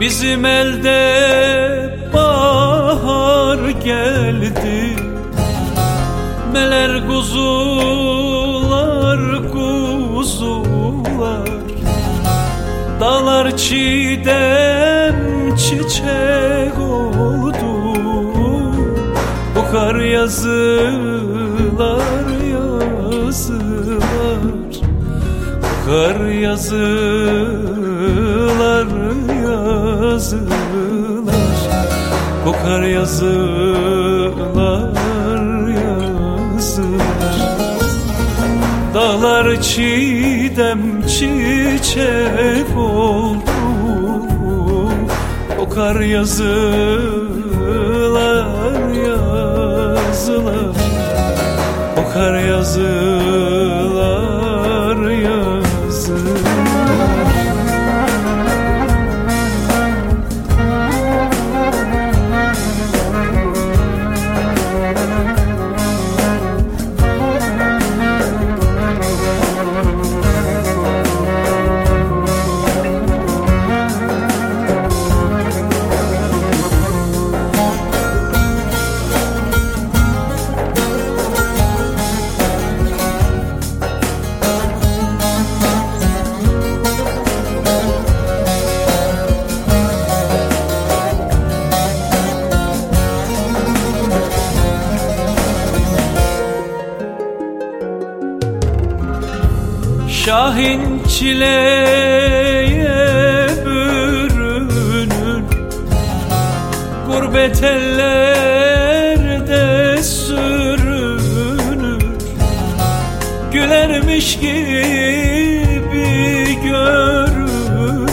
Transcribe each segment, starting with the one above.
Bizim elde bahar geldi. Meler kuzular kuzular. Dağlar çiğdem çiçek oldu. Bu kar yazılar yazılar. Bu kar yazılar yazılar Kokar yazılar yazılar. Dağlar çiğdem çiçek oldu. Kokar yazılar yazılar. Kokar yazılar Şahin çileye bürünür Gurbet ellerde sürünür Gülermiş gibi görünür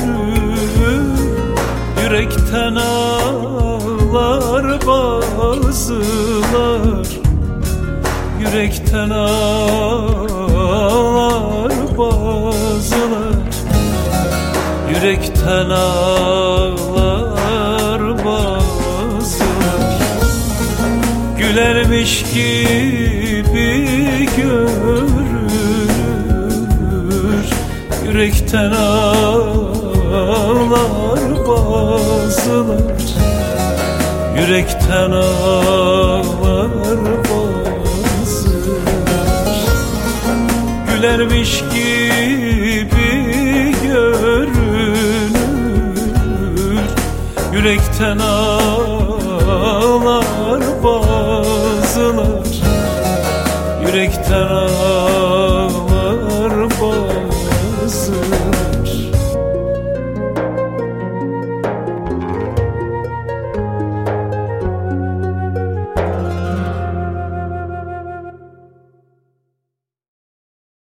Yürekten ağlar bazılar. Yürekten ağlar bazılar Yürekten ağlar bazılar Gülermiş gibi görünür Yürekten ağlar bazılar Yürekten ağlar Gülermiş gibi görünür. Yürekten ağlar bazılar. Yürekten ağlar